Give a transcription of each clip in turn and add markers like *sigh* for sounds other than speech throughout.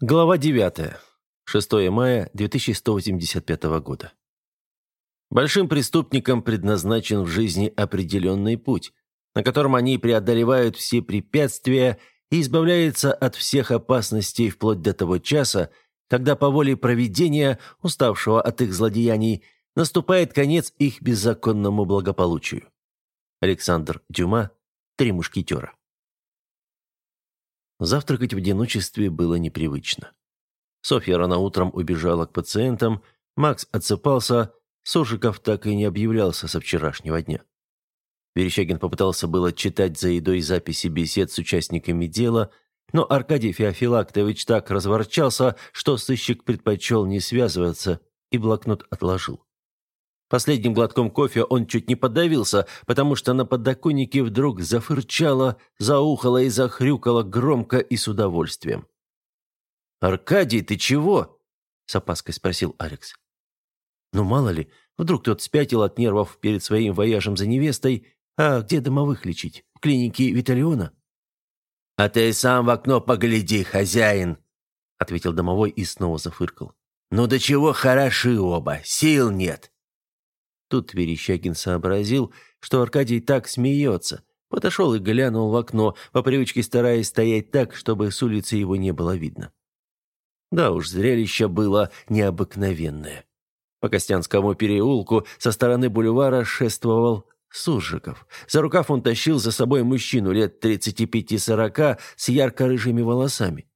Глава 9. 6 мая 2185 года. Большим преступникам предназначен в жизни определенный путь, на котором они преодолевают все препятствия и избавляются от всех опасностей вплоть до того часа, когда по воле провидения, уставшего от их злодеяний, наступает конец их беззаконному благополучию. Александр Дюма, «Три мушкетера». Завтракать в одиночестве было непривычно. Софья рано утром убежала к пациентам, Макс отсыпался, Сожиков так и не объявлялся со вчерашнего дня. Верещагин попытался было читать за едой записи бесед с участниками дела, но Аркадий Феофилактович так разворчался, что сыщик предпочел не связываться и блокнот отложил. Последним глотком кофе он чуть не подавился, потому что на подоконнике вдруг зафырчало, заухало и захрюкало громко и с удовольствием. «Аркадий, ты чего?» — с опаской спросил Алекс. «Ну, мало ли, вдруг тот спятил от нервов перед своим вояжем за невестой, а где домовых лечить? В клинике Виталиона?» «А ты сам в окно погляди, хозяин!» — ответил домовой и снова зафыркал. «Ну до чего хороши оба, сил нет!» Тут Верещагин сообразил, что Аркадий так смеется. Подошел и глянул в окно, по привычке стараясь стоять так, чтобы с улицы его не было видно. Да уж, зрелище было необыкновенное. По Костянскому переулку со стороны бульвара шествовал Суржиков. За рукав он тащил за собой мужчину лет 35-40 с ярко-рыжими волосами.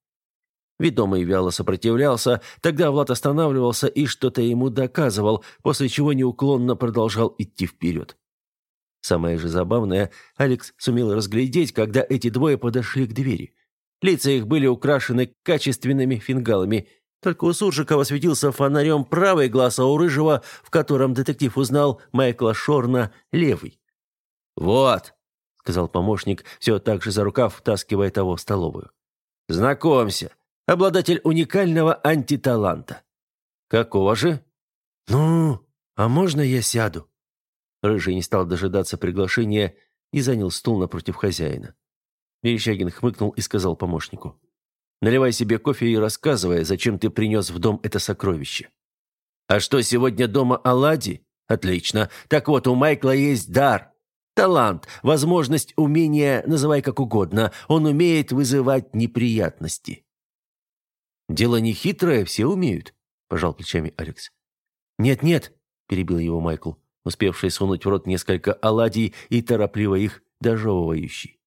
Ведомый вяло сопротивлялся, тогда Влад останавливался и что-то ему доказывал, после чего неуклонно продолжал идти вперед. Самое же забавное, Алекс сумел разглядеть, когда эти двое подошли к двери. Лица их были украшены качественными фингалами. Только у Суржикова светился фонарем правый глаз, а у Рыжего, в котором детектив узнал Майкла Шорна, левый. «Вот», — сказал помощник, все так же за рукав, втаскивая того в столовую. «Знакомься, обладатель уникального антиталанта. Какого же? Ну, а можно я сяду? Рыжий не стал дожидаться приглашения и занял стул напротив хозяина. Верещагин хмыкнул и сказал помощнику. «Наливай себе кофе и рассказывай, зачем ты принес в дом это сокровище». «А что, сегодня дома оладьи? Отлично. Так вот, у Майкла есть дар. Талант, возможность, умение, называй как угодно. Он умеет вызывать неприятности». «Дело не хитрое, все умеют», – пожал плечами Алекс. «Нет-нет», – перебил его Майкл, успевший сунуть в рот несколько оладий и торопливо их дожевывающий.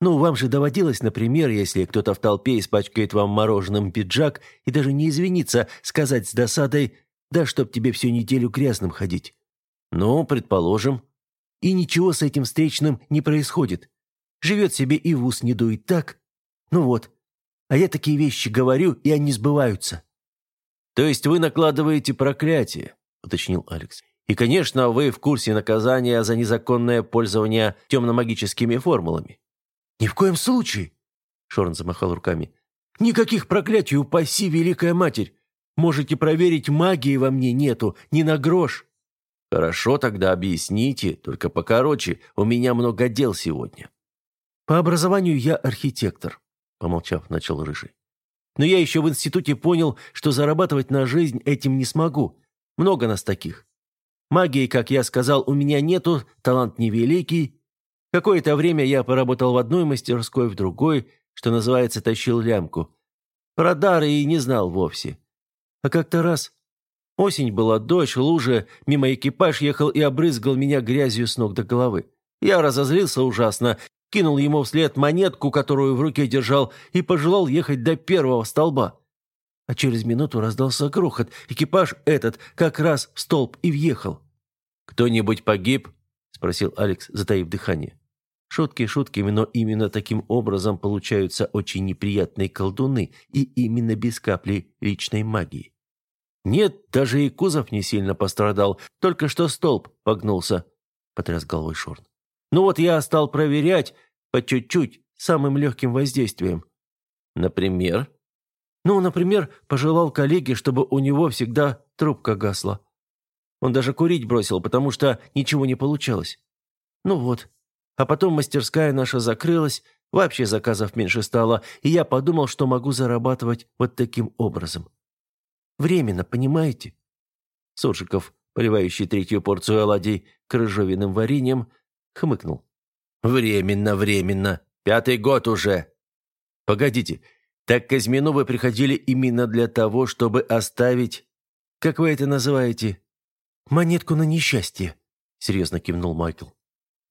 «Ну, вам же доводилось, например, если кто-то в толпе испачкает вам мороженым пиджак и даже не извиниться, сказать с досадой «да чтоб тебе всю неделю грязным ходить». «Ну, предположим». И ничего с этим встречным не происходит. Живет себе и в ус не дует так. Ну вот, а я такие вещи говорю, и они сбываются». «То есть вы накладываете проклятие?» – уточнил Алекс. «И, конечно, вы в курсе наказания за незаконное пользование темно-магическими формулами». «Ни в коем случае!» – Шорн замахал руками. «Никаких проклятий, упаси, Великая Матерь! Можете проверить, магии во мне нету, ни на грош!» «Хорошо, тогда объясните, только покороче, у меня много дел сегодня». «По образованию я архитектор помолчав, начал Рыжий. «Но я еще в институте понял, что зарабатывать на жизнь этим не смогу. Много нас таких. Магии, как я сказал, у меня нету, талант невеликий. Какое-то время я поработал в одной мастерской, в другой, что называется, тащил лямку. Про дары и не знал вовсе. А как-то раз... Осень была, дождь, лужа, мимо экипаж ехал и обрызгал меня грязью с ног до головы. Я разозлился ужасно кинул ему вслед монетку, которую в руке держал, и пожелал ехать до первого столба. А через минуту раздался грохот. Экипаж этот как раз в столб и въехал. «Кто-нибудь погиб?» – спросил Алекс, затаив дыхание. Шутки шутками, но именно таким образом получаются очень неприятные колдуны, и именно без капли личной магии. «Нет, даже и кузов не сильно пострадал, только что столб погнулся», – потряс головой Шорн. Ну вот я стал проверять по чуть-чуть, самым легким воздействием. Например? Ну, например, пожелал коллеге, чтобы у него всегда трубка гасла. Он даже курить бросил, потому что ничего не получалось. Ну вот. А потом мастерская наша закрылась, Вообще заказов меньше стало, и я подумал, что могу зарабатывать вот таким образом. Временно, понимаете? Суржиков, поливающий третью порцию оладий крыжовиным вареньем, хмыкнул. «Временно, временно. Пятый год уже». «Погодите, так Казьмину вы приходили именно для того, чтобы оставить... Как вы это называете?» «Монетку на несчастье», — серьезно кивнул Майкл.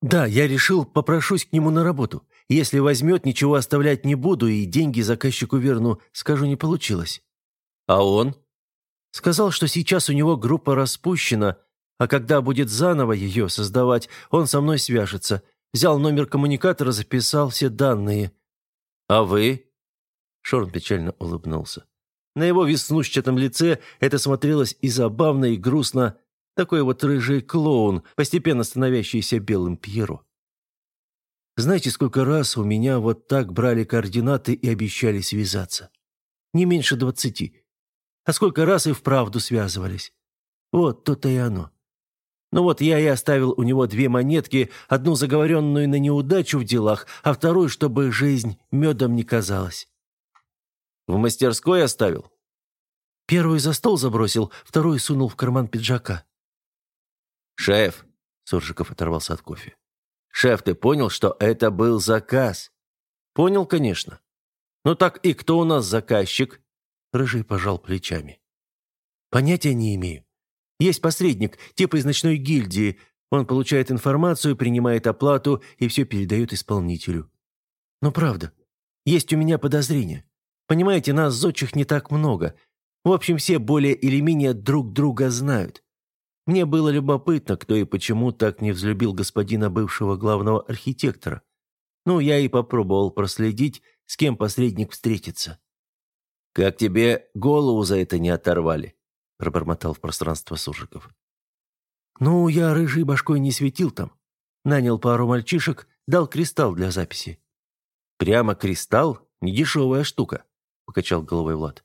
«Да, я решил, попрошусь к нему на работу. Если возьмет, ничего оставлять не буду и деньги заказчику верну. Скажу, не получилось». «А он?» «Сказал, что сейчас у него группа распущена, а когда будет заново ее создавать, он со мной свяжется. Взял номер коммуникатора, записал все данные». «А вы?» Шорн печально улыбнулся. На его веснушчатом лице это смотрелось и забавно, и грустно. Такой вот рыжий клоун, постепенно становящийся белым Пьеро. Знаете, сколько раз у меня вот так брали координаты и обещали связаться? Не меньше двадцати. А сколько раз и вправду связывались? Вот то-то и оно. Ну вот я и оставил у него две монетки, одну заговоренную на неудачу в делах, а вторую, чтобы жизнь медом не казалась. В мастерской оставил? Первую за стол забросил, вторую сунул в карман пиджака. «Шеф!» — Суржиков оторвался от кофе. «Шеф, ты понял, что это был заказ?» «Понял, конечно. Ну так и кто у нас заказчик?» Рыжий пожал плечами. «Понятия не имею. Есть посредник, типа из ночной гильдии. Он получает информацию, принимает оплату и все передает исполнителю. Но правда, есть у меня подозрение. Понимаете, нас зодчих не так много. В общем, все более или менее друг друга знают. Мне было любопытно, кто и почему так не взлюбил господина бывшего главного архитектора. Ну, я и попробовал проследить, с кем посредник встретится. «Как тебе голову за это не оторвали?» – пробормотал в пространство Суржиков. «Ну, я рыжей башкой не светил там. Нанял пару мальчишек, дал кристалл для записи». «Прямо кристалл? Недешевая штука», – покачал головой Влад.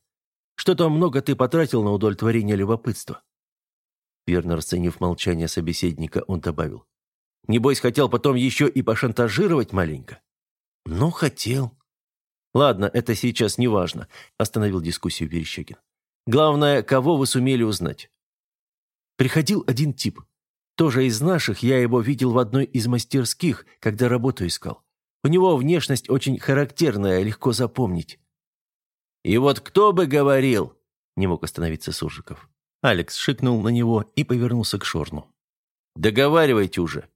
«Что-то много ты потратил на удовлетворение любопытства». Верно расценив молчание собеседника, он добавил. «Небось, хотел потом еще и пошантажировать маленько?» «Ну, хотел». «Ладно, это сейчас не важно», – остановил дискуссию Верещагин. «Главное, кого вы сумели узнать?» Приходил один тип. Тоже из наших, я его видел в одной из мастерских, когда работу искал. У него внешность очень характерная, легко запомнить. «И вот кто бы говорил?» – не мог остановиться Суржиков. Алекс шикнул на него и повернулся к Шорну. «Договаривайте уже».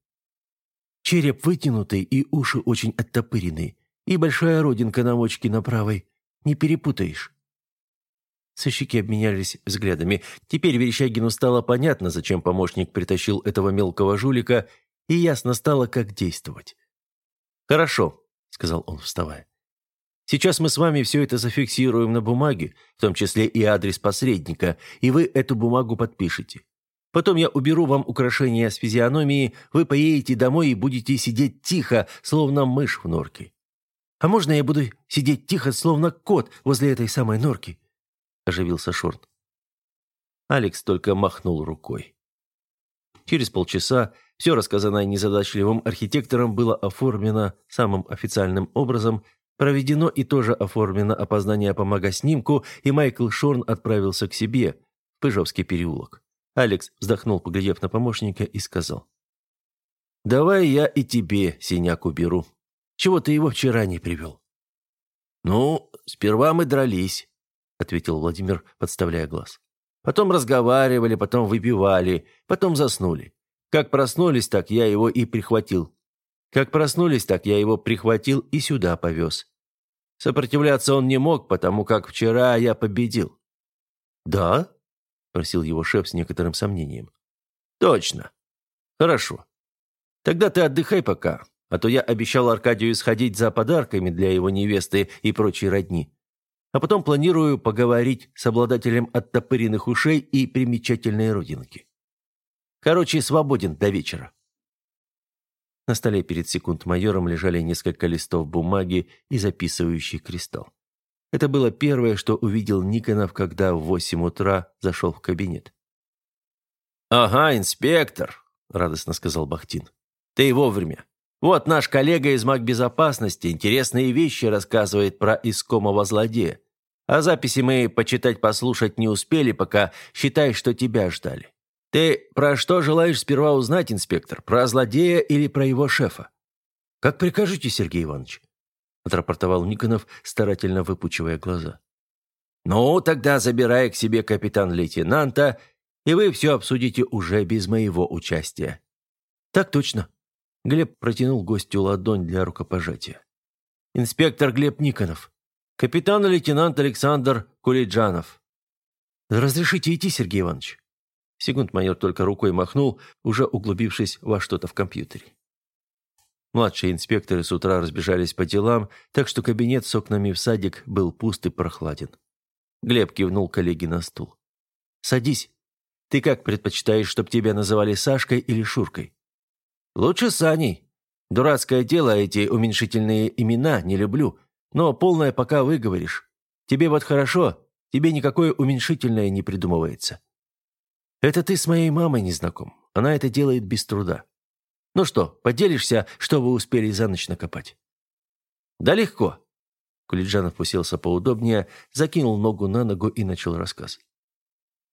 Череп вытянутый и уши очень оттопыренные. И большая родинка на мочке на правой. Не перепутаешь. Сыщики обменялись взглядами. Теперь Верещагину стало понятно, зачем помощник притащил этого мелкого жулика, и ясно стало, как действовать. «Хорошо», — сказал он, вставая. Сейчас мы с вами все это зафиксируем на бумаге, в том числе и адрес посредника, и вы эту бумагу подпишете. Потом я уберу вам украшения с физиономии, вы поедете домой и будете сидеть тихо, словно мышь в норке. А можно я буду сидеть тихо, словно кот возле этой самой норки?» – оживился Шорт. Алекс только махнул рукой. Через полчаса все рассказанное незадачливым архитектором было оформлено самым официальным образом – Проведено и тоже оформлено опознание по магоснимку, и Майкл Шорн отправился к себе, в Пыжовский переулок. Алекс вздохнул, поглядев на помощника, и сказал. «Давай я и тебе синяк уберу. Чего ты его вчера не привел?» «Ну, сперва мы дрались», — ответил Владимир, подставляя глаз. «Потом разговаривали, потом выпивали, потом заснули. Как проснулись, так я его и прихватил. Как проснулись, так я его прихватил и сюда повез. Сопротивляться он не мог, потому как вчера я победил». «Да?» – просил его шеф с некоторым сомнением. «Точно. Хорошо. Тогда ты отдыхай пока, а то я обещал Аркадию сходить за подарками для его невесты и прочей родни. А потом планирую поговорить с обладателем оттопыренных ушей и примечательной родинки. Короче, свободен до вечера». На столе перед секунд-майором лежали несколько листов бумаги и записывающий кристалл. Это было первое, что увидел Никонов, когда в восемь утра зашел в кабинет. «Ага, инспектор», — радостно сказал Бахтин. «Ты вовремя. Вот наш коллега из магбезопасности интересные вещи рассказывает про искомого злодея. А записи мы почитать, послушать не успели, пока считай, что тебя ждали. Ты про что желаешь сперва узнать, инспектор? Про злодея или про его шефа? Как прикажете, Сергей Иванович, отрапортовал Никонов, старательно выпучивая глаза. Ну, тогда забирай к себе капитан-лейтенанта, и вы все обсудите уже без моего участия. Так точно. Глеб протянул гостю ладонь для рукопожатия. Инспектор Глеб Никонов. Капитан-лейтенант Александр Кулиджанов. Разрешите идти, Сергей Иванович? Секунд-майор только рукой махнул, уже углубившись во что-то в компьютере. Младшие инспекторы с утра разбежались по делам, так что кабинет с окнами в садик был пуст и прохладен. Глеб кивнул коллеге на стул. «Садись. Ты как предпочитаешь, чтобы тебя называли Сашкой или Шуркой?» «Лучше Саней. Дурацкое дело, эти уменьшительные имена не люблю, но полное пока выговоришь. Тебе вот хорошо, тебе никакое уменьшительное не придумывается». Это ты с моей мамой не знаком. Она это делает без труда. Ну что, поделишься, что вы успели за ночь накопать?» «Да легко». Кулиджанов уселся поудобнее, закинул ногу на ногу и начал рассказ.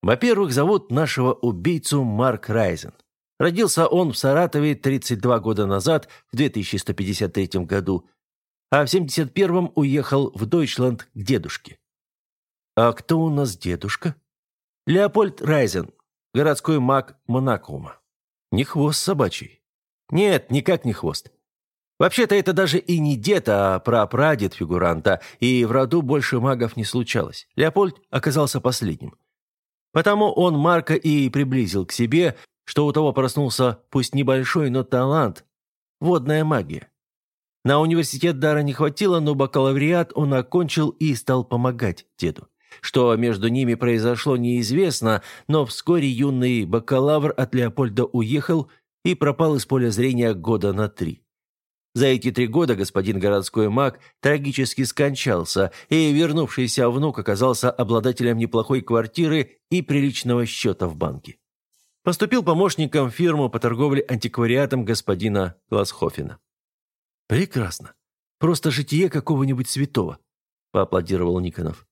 «Во-первых, зовут нашего убийцу Марк Райзен. Родился он в Саратове 32 года назад, в 2153 году, а в 71-м уехал в Дойчланд к дедушке». «А кто у нас дедушка?» «Леопольд Райзен, городской маг Монакума. Не хвост собачий. Нет, никак не хвост. Вообще-то это даже и не дед, а прапрадед фигуранта, и в роду больше магов не случалось. Леопольд оказался последним. Потому он Марка и приблизил к себе, что у того проснулся пусть небольшой, но талант – водная магия. На университет дара не хватило, но бакалавриат он окончил и стал помогать деду. Что между ними произошло, неизвестно, но вскоре юный бакалавр от Леопольда уехал и пропал из поля зрения года на три. За эти три года господин городской маг трагически скончался, и вернувшийся внук оказался обладателем неплохой квартиры и приличного счета в банке. Поступил помощником в фирму по торговле антиквариатом господина Гласхофена. «Прекрасно. Просто житие какого-нибудь святого», – поаплодировал Никонов.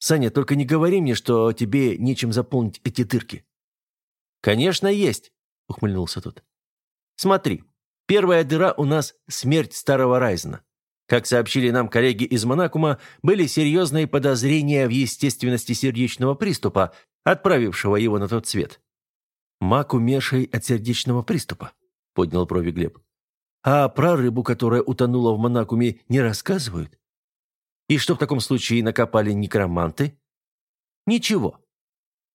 Саня, только не говори мне, что тебе нечем заполнить эти дырки». «Конечно, есть», — ухмыльнулся тот. «Смотри, первая дыра у нас — смерть старого Райзена. Как сообщили нам коллеги из Монакума, были серьезные подозрения в естественности сердечного приступа, отправившего его на тот свет». «Мак, умерший от сердечного приступа», — поднял брови Глеб. «А про рыбу, которая утонула в Монакуме, не рассказывают?» И что в таком случае накопали некроманты? Ничего.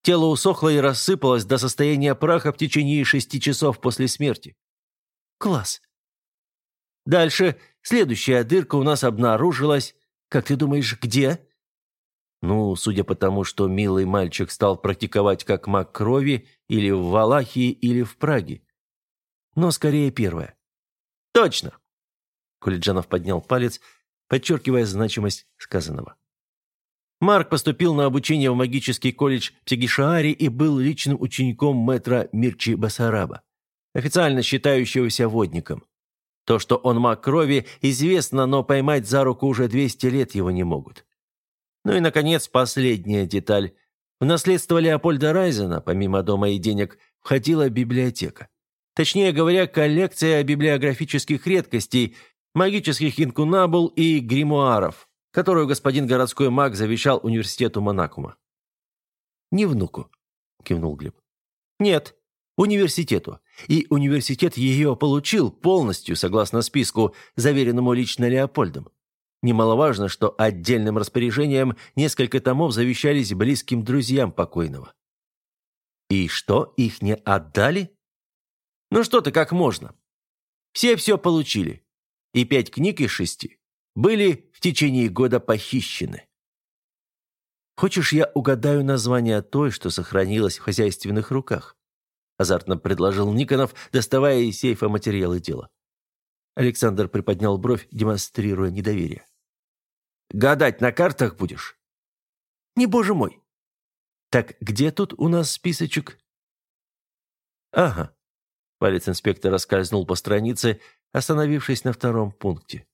Тело усохло и рассыпалось до состояния праха в течение шести часов после смерти. Класс. Дальше следующая дырка у нас обнаружилась. Как ты думаешь, где? Ну, судя по тому, что милый мальчик стал практиковать как маг крови или в Валахии, или в Праге. Но скорее первое. Точно. Кулиджанов поднял палец, подчеркивая значимость сказанного. Марк поступил на обучение в магический колледж Псигишаари и был личным учеником мэтра Мирчи Басараба, официально считающегося водником. То, что он маг крови, известно, но поймать за руку уже 200 лет его не могут. Ну и, наконец, последняя деталь. В наследство Леопольда Райзена, помимо дома и денег, входила библиотека. Точнее говоря, коллекция библиографических редкостей, магических инкунабул и гримуаров, которую господин городской маг завещал университету Монакума. «Не внуку», — кивнул Глеб. «Нет, университету. И университет ее получил полностью, согласно списку, заверенному лично Леопольдом. Немаловажно, что отдельным распоряжением несколько томов завещались близким друзьям покойного. И что, их не отдали? Ну что ты, как можно? Все все получили и пять книг из шести были в течение года похищены. «Хочешь, я угадаю название той, что сохранилась в хозяйственных руках?» азартно предложил Никонов, доставая из сейфа материалы дела. Александр приподнял бровь, демонстрируя недоверие. «Гадать на картах будешь?» «Не боже мой!» «Так где тут у нас списочек?» «Ага». Палец инспектора скользнул по странице, остановившись на втором пункте.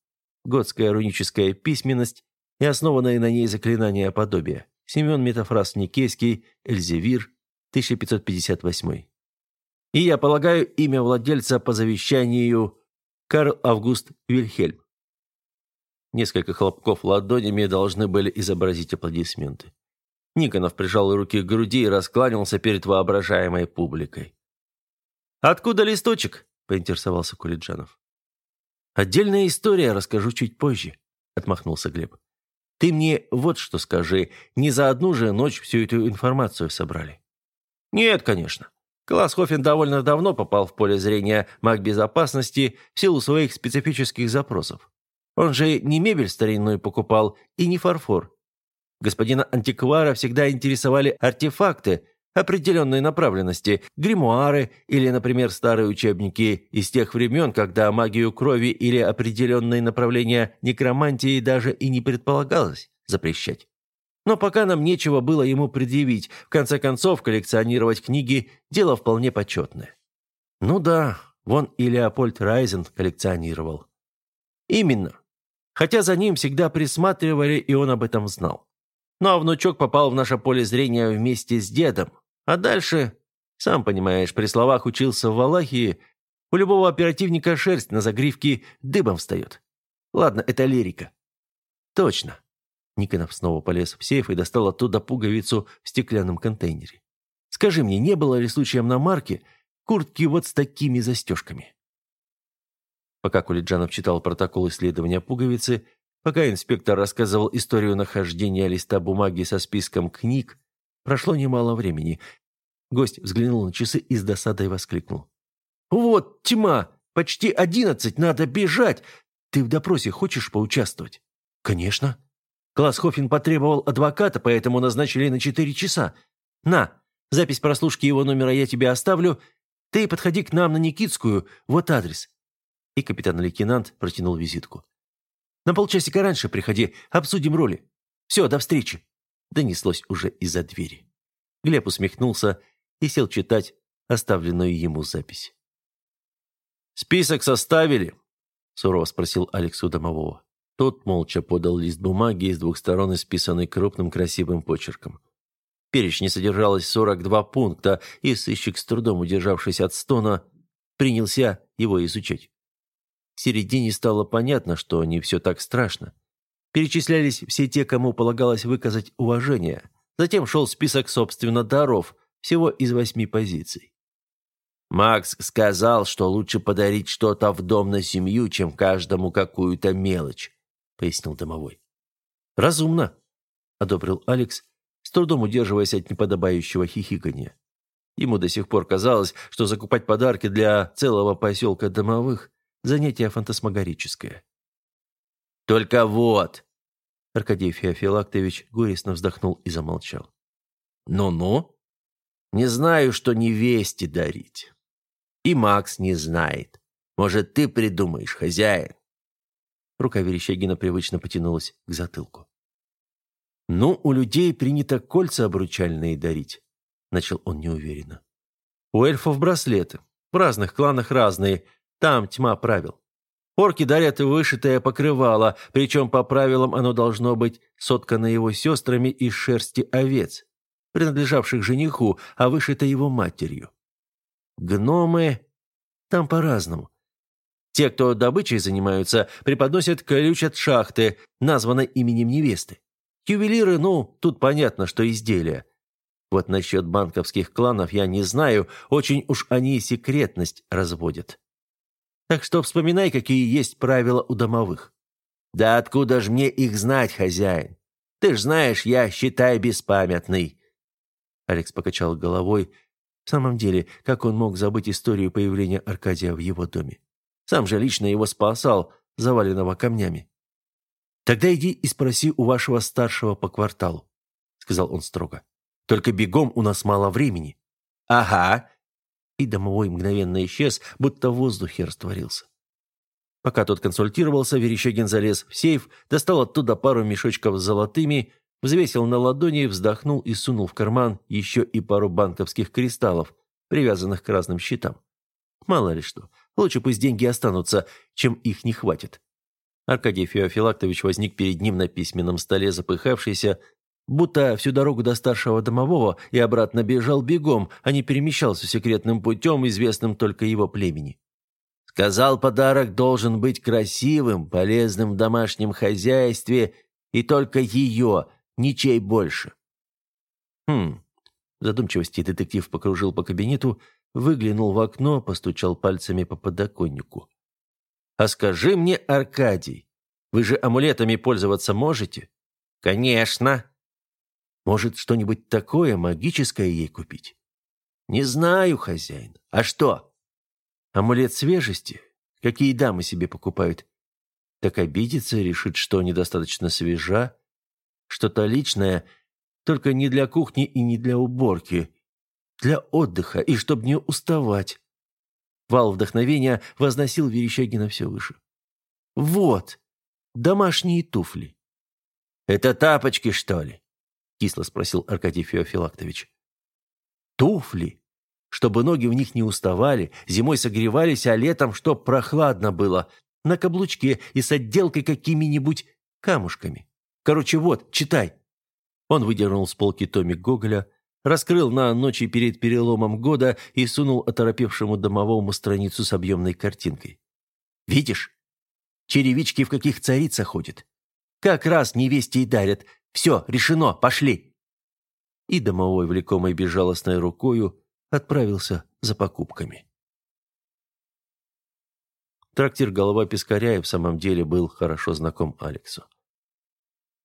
Готская руническая письменность и основанное на ней заклинание подобия. Семен Метафраз Никейский, Эльзевир, 1558. И я полагаю имя владельца по завещанию Карл Август Вильхельм. Несколько хлопков ладонями должны были изобразить аплодисменты. Никонов прижал руки к груди и раскланялся перед воображаемой публикой. «Откуда листочек?» – поинтересовался Кулиджанов. «Отдельная история, расскажу чуть позже», – отмахнулся Глеб. «Ты мне вот что скажи, не за одну же ночь всю эту информацию собрали?» «Нет, конечно. Классхофен довольно давно попал в поле зрения маг безопасности в силу своих специфических запросов. Он же не мебель старинную покупал и не фарфор. Господина антиквара всегда интересовали артефакты определенной направленности, гримуары или, например, старые учебники из тех времен, когда магию крови или определенные направления некромантии даже и не предполагалось запрещать. Но пока нам нечего было ему предъявить, в конце концов, коллекционировать книги – дело вполне почетное. Ну да, вон и Леопольд Райзен коллекционировал. Именно. Хотя за ним всегда присматривали, и он об этом знал. Ну а внучок попал в наше поле зрения вместе с дедом. А дальше, сам понимаешь, при словах учился в Валахии, у любого оперативника шерсть на загривке дыбом встает. Ладно, это лирика. Точно. Никонов снова полез в сейф и достал оттуда пуговицу в стеклянном контейнере. «Скажи мне, не было ли случаем на марке куртки вот с такими застежками?» Пока Кулиджанов читал протокол исследования пуговицы, пока инспектор рассказывал историю нахождения листа бумаги со списком книг, прошло немало времени. Гость взглянул на часы и с досадой воскликнул. «Вот тьма! Почти одиннадцать! Надо бежать! Ты в допросе хочешь поучаствовать?» «Конечно!» Классхофен потребовал адвоката, поэтому назначили на четыре часа. На, запись прослушки его номера я тебе оставлю. Ты подходи к нам на Никитскую, вот адрес». И капитан-лейтенант протянул визитку. «На полчасика раньше приходи, обсудим роли. Все, до встречи!» Донеслось уже из-за двери. Глеб усмехнулся и сел читать оставленную ему запись. «Список составили?» – сурово спросил Алекс у домового. Тот молча подал лист бумаги с двух сторон, исписанный крупным красивым почерком. В перечне содержалось 42 пункта, и сыщик, с трудом удержавшись от стона, принялся его изучать. В середине стало понятно, что не все так страшно. Перечислялись все те, кому полагалось выказать уважение. Затем шел список, собственно, даров, всего из восьми позиций. Макс сказал, что лучше подарить что-то в дом на семью, чем каждому какую-то мелочь. — пояснил домовой. «Разумно», — одобрил Алекс, с трудом удерживаясь от неподобающего хихикания. Ему до сих пор казалось, что закупать подарки для целого поселка домовых – занятие фантасмагорическое. «Только вот!» Аркадий Феофилактович горестно вздохнул и замолчал. «Ну-ну? Не знаю, что невесте дарить. И Макс не знает. Может, ты придумаешь, хозяин?» Рука Верещагина привычно потянулась к затылку. «Ну, у людей принято кольца обручальные дарить», — начал он неуверенно. «У эльфов браслеты. В разных кланах разные. Там тьма правил. Орки дарят вышитое покрывало, причем по правилам оно должно быть соткано его сестрами из шерсти овец, принадлежавших жениху, а вышито его матерью. Гномы... Там по-разному. Те, кто добычей занимаются, преподносят ключ от шахты, названной именем невесты. Ювелиры, ну, тут понятно, что изделия. Вот насчет банковских кланов я не знаю, очень уж они секретность разводят. Так что вспоминай, какие есть правила у домовых. Да откуда ж мне их знать, хозяин? Ты ж знаешь, я, считай, беспамятный. Алекс покачал головой. В самом деле, как он мог забыть историю появления Аркадия в его доме? Сам же лично его спасал, заваленного камнями. «Тогда иди и спроси у вашего старшего по кварталу», — сказал он строго. «Только бегом у нас мало времени». «Ага». И домовой мгновенно исчез, будто в воздухе растворился. Пока тот консультировался, Верещагин залез в сейф, достал оттуда пару мешочков с золотыми, взвесил на ладони, вздохнул и сунул в карман еще и пару банковских кристаллов, привязанных к разным счетам. Мало ли что, Лучше пусть деньги останутся, чем их не хватит. Аркадий Феофилактович возник перед ним на письменном столе, запыхавшийся, будто всю дорогу до старшего домового и обратно бежал бегом, а не перемещался секретным путем, известным только его племени. Сказал, подарок должен быть красивым, полезным в домашнем хозяйстве, и только ее, ничей больше. Хм, задумчивости детектив покружил по кабинету, выглянул в окно, постучал пальцами по подоконнику. «А скажи мне, Аркадий, вы же амулетами пользоваться можете?» «Конечно!» «Может, что-нибудь такое магическое ей купить?» «Не знаю, хозяин. А что?» «Амулет свежести? Какие дамы себе покупают?» «Так обидится, решит, что недостаточно свежа. Что-то личное, только не для кухни и не для уборки. Для отдыха и чтобы не уставать». Вал вдохновения возносил Верещагина все выше. «Вот, домашние туфли». «Это тапочки, что ли?» — кисло спросил Аркадий Феофилактович. «Туфли, чтобы ноги в них не уставали, зимой согревались, а летом, чтоб прохладно было, на каблучке и с отделкой какими-нибудь камушками. Короче, вот, читай». Он выдернул с полки томик Гоголя, раскрыл на ночи перед переломом года и сунул оторопевшему домовому страницу с объемной картинкой. «Видишь? Черевички в каких царица ходят. Как раз невесте и дарят. Все, решено, пошли!» И домовой, влекомой безжалостной рукою, отправился за покупками. Трактир «Голова Пискаря» в самом деле был хорошо знаком Алексу.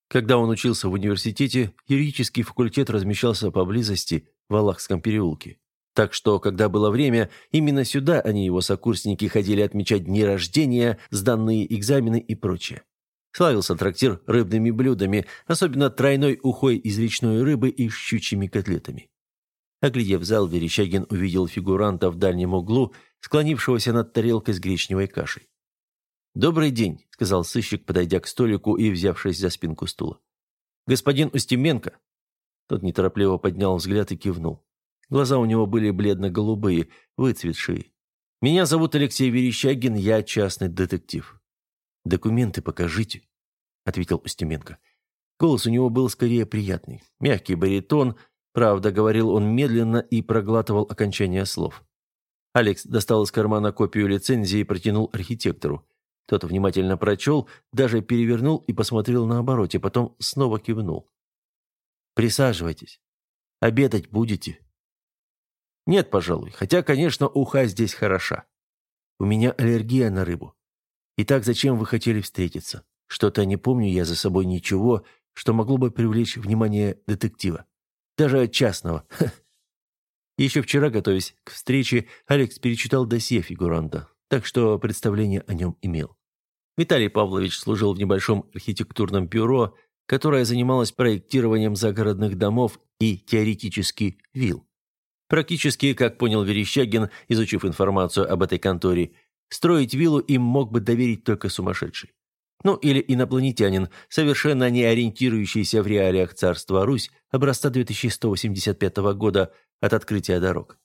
Когда он учился в университете, юридический факультет размещался поблизости в Аллахском переулке. Так что, когда было время, именно сюда они, его сокурсники, ходили отмечать дни рождения, сданные экзамены и прочее. Славился трактир рыбными блюдами, особенно тройной ухой из речной рыбы и щучьими котлетами. Оглядев зал, Верещагин увидел фигуранта в дальнем углу, склонившегося над тарелкой с гречневой кашей. «Добрый день», — сказал сыщик, подойдя к столику и взявшись за спинку стула. «Господин Устименко». Тот неторопливо поднял взгляд и кивнул. Глаза у него были бледно-голубые, выцветшие. «Меня зовут Алексей Верещагин, я частный детектив». «Документы покажите», — ответил Устименко. Голос у него был скорее приятный. Мягкий баритон, правда, говорил он медленно и проглатывал окончание слов. Алекс достал из кармана копию лицензии и протянул архитектору. Тот внимательно прочел, даже перевернул и посмотрел на обороте, потом снова кивнул. «Присаживайтесь. Обедать будете?» «Нет, пожалуй, хотя, конечно, уха здесь хороша. У меня аллергия на рыбу. Итак, зачем вы хотели встретиться? Что-то не помню я за собой ничего, что могло бы привлечь внимание детектива. Даже частного. *laughs* Еще вчера, готовясь к встрече, Алекс перечитал досье фигуранта, так что представление о нем имел. Виталий Павлович служил в небольшом архитектурном бюро, которое занималось проектированием загородных домов и, теоретически, вилл. Практически, как понял Верещагин, изучив информацию об этой конторе, строить виллу им мог бы доверить только сумасшедший. Ну, или инопланетянин, совершенно не ориентирующийся в реалиях царства Русь образца 2185 года от открытия дорог.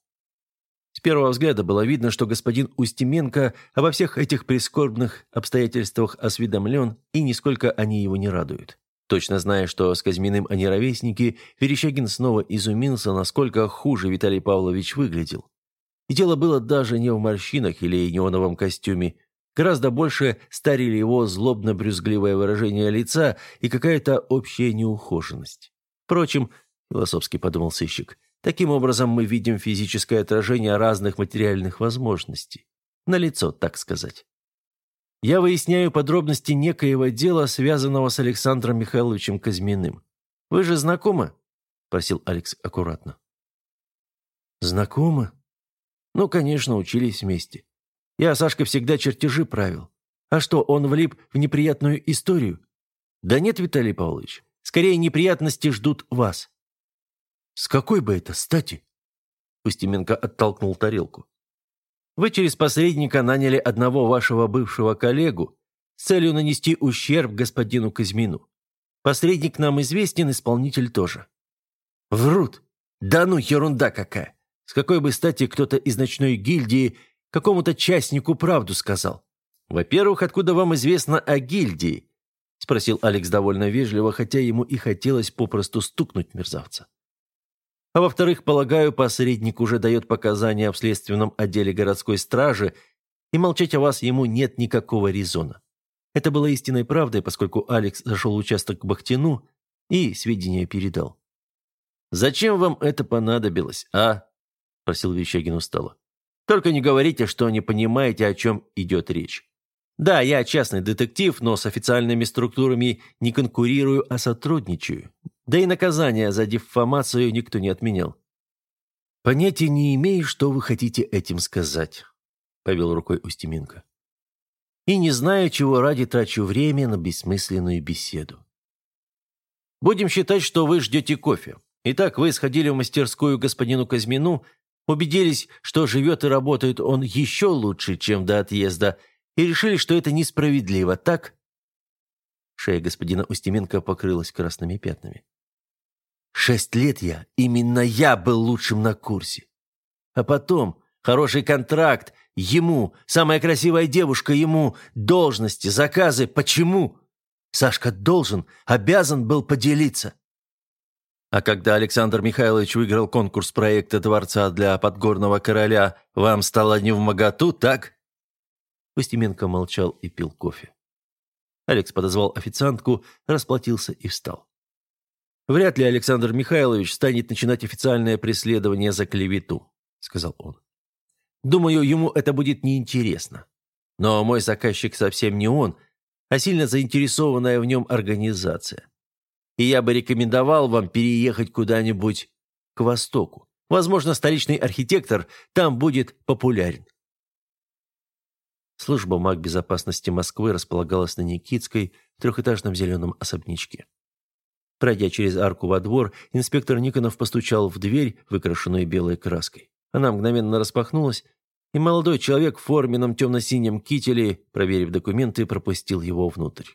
С первого взгляда было видно, что господин Устименко обо всех этих прискорбных обстоятельствах осведомлен, и нисколько они его не радуют. Точно зная, что с Казьминым они ровесники, Верещагин снова изумился, насколько хуже Виталий Павлович выглядел. И дело было даже не в морщинах или неоновом костюме. Гораздо больше старили его злобно-брюзгливое выражение лица и какая-то общая неухоженность. Впрочем, философски подумал сыщик, Таким образом, мы видим физическое отражение разных материальных возможностей. На лицо, так сказать. Я выясняю подробности некоего дела, связанного с Александром Михайловичем Казьминым. Вы же знакомы? Просил Алекс аккуратно. Знакомы? Ну, конечно, учились вместе. Я Сашка всегда чертежи правил. А что, он влип в неприятную историю? Да нет, Виталий Павлович. Скорее, неприятности ждут вас. «С какой бы это стати?» Устименко оттолкнул тарелку. «Вы через посредника наняли одного вашего бывшего коллегу с целью нанести ущерб господину Казьмину. Посредник нам известен, исполнитель тоже». «Врут! Да ну, ерунда какая! С какой бы стати кто-то из ночной гильдии какому-то частнику правду сказал. Во-первых, откуда вам известно о гильдии? Спросил Алекс довольно вежливо, хотя ему и хотелось попросту стукнуть мерзавца. А во-вторых, полагаю, посредник уже дает показания в следственном отделе городской стражи, и молчать о вас ему нет никакого резона. Это было истинной правдой, поскольку Алекс зашел в участок к Бахтину и сведения передал. «Зачем вам это понадобилось, а?» – спросил Вещагин устало. «Только не говорите, что не понимаете, о чем идет речь. Да, я частный детектив, но с официальными структурами не конкурирую, а сотрудничаю. Да и наказание за дефамацию никто не отменял. «Понятия не имею, что вы хотите этим сказать», — повел рукой Устименко. «И не знаю, чего ради трачу время на бессмысленную беседу. Будем считать, что вы ждете кофе. Итак, вы сходили в мастерскую господину Казьмину, убедились, что живет и работает он еще лучше, чем до отъезда, и решили, что это несправедливо, так?» Шея господина Устименко покрылась красными пятнами. Шесть лет я, именно я был лучшим на курсе. А потом хороший контракт, ему, самая красивая девушка ему, должности, заказы. Почему? Сашка должен, обязан был поделиться. А когда Александр Михайлович выиграл конкурс проекта Дворца для Подгорного Короля, вам стало не в моготу, так? Устименко молчал и пил кофе. Алекс подозвал официантку, расплатился и встал. «Вряд ли Александр Михайлович станет начинать официальное преследование за клевету», — сказал он. «Думаю, ему это будет неинтересно. Но мой заказчик совсем не он, а сильно заинтересованная в нем организация. И я бы рекомендовал вам переехать куда-нибудь к востоку. Возможно, столичный архитектор там будет популярен». Служба маг безопасности Москвы располагалась на Никитской, трехэтажном зеленом особнячке. Пройдя через арку во двор, инспектор Никонов постучал в дверь, выкрашенную белой краской. Она мгновенно распахнулась, и молодой человек в форменном темно-синем кителе, проверив документы, пропустил его внутрь.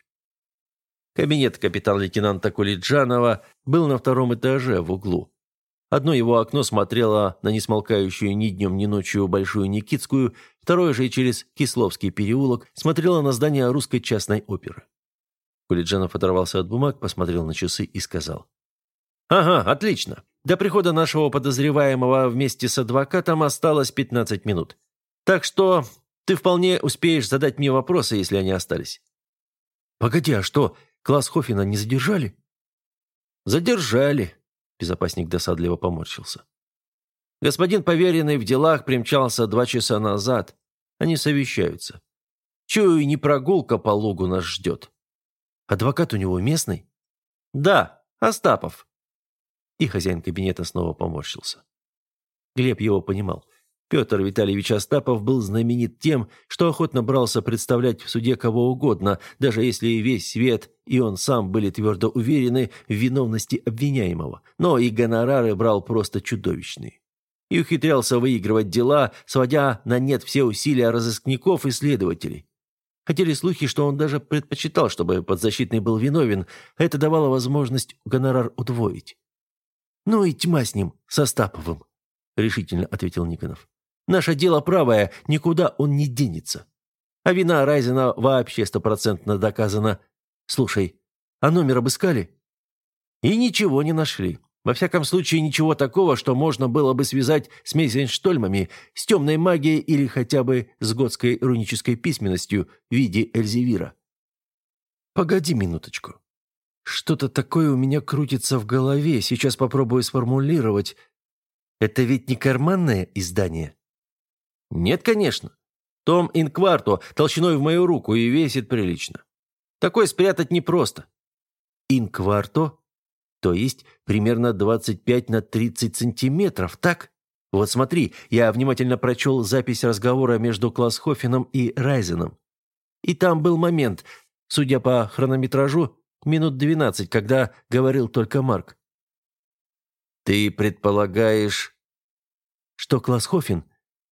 Кабинет капитан-лейтенанта Кулиджанова был на втором этаже в углу. Одно его окно смотрело на несмолкающую ни днем, ни ночью Большую Никитскую, второе же через Кисловский переулок смотрело на здание русской частной оперы. Кулиджанов оторвался от бумаг, посмотрел на часы и сказал. «Ага, отлично. До прихода нашего подозреваемого вместе с адвокатом осталось 15 минут. Так что ты вполне успеешь задать мне вопросы, если они остались». «Погоди, а что, класс Хофина не задержали?» «Задержали», — безопасник досадливо поморщился. «Господин поверенный в делах примчался два часа назад. Они совещаются. Чую, не прогулка по лугу нас ждет». Адвокат у него местный? Да, Остапов. И хозяин кабинета снова поморщился. Глеб его понимал. Петр Витальевич Остапов был знаменит тем, что охотно брался представлять в суде кого угодно, даже если весь свет и он сам были твердо уверены в виновности обвиняемого, но и гонорары брал просто чудовищные. И ухитрялся выигрывать дела, сводя на нет все усилия разыскников и следователей. Ходили слухи, что он даже предпочитал, чтобы подзащитный был виновен, это давало возможность гонорар удвоить. «Ну и тьма с ним, со Стаповым», — решительно ответил Никонов. «Наше дело правое, никуда он не денется. А вина Райзена вообще стопроцентно доказана. Слушай, а номер обыскали?» «И ничего не нашли. Во всяком случае, ничего такого, что можно было бы связать с Мейзенштольмами, с темной магией или хотя бы с готской рунической письменностью в виде Эльзевира. «Погоди минуточку. Что-то такое у меня крутится в голове, сейчас попробую сформулировать. Это ведь не карманное издание?» «Нет, конечно. Том Инкварто толщиной в мою руку и весит прилично. Такой спрятать непросто». «Инкварто?» То есть примерно 25 на 30 сантиметров, так? Вот смотри, я внимательно прочел запись разговора между Классхофеном и Райзеном. И там был момент, судя по хронометражу, минут 12, когда говорил только Марк. «Ты предполагаешь...» Что Классхофен